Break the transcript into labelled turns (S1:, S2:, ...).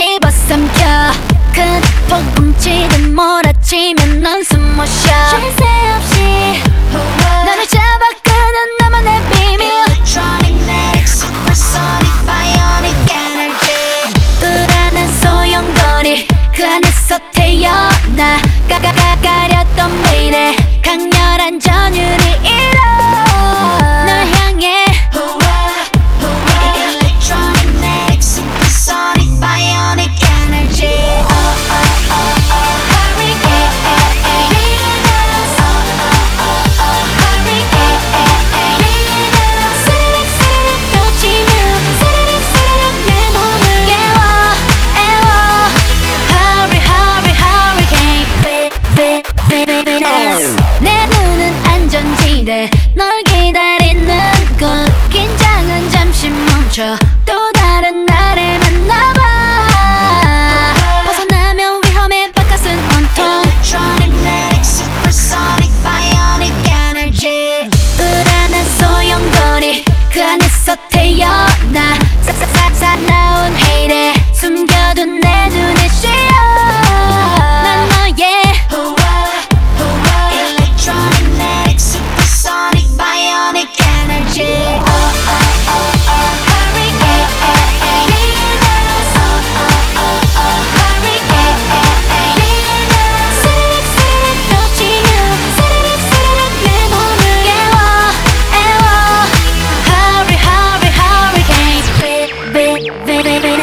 S1: 집어삼켜. 그 큰 폭음치듯 몰아치면 넌 숨어쉬어 쉴새 없이 너를 잡아가는 나만의 비밀. 소용돌이 그 안에서 태어나. 가가가 가렸던 미래. 강렬한 전율이 내 눈은 안전지대 널 기다리는 곳. 긴장은 잠시 멈춰. baby, baby.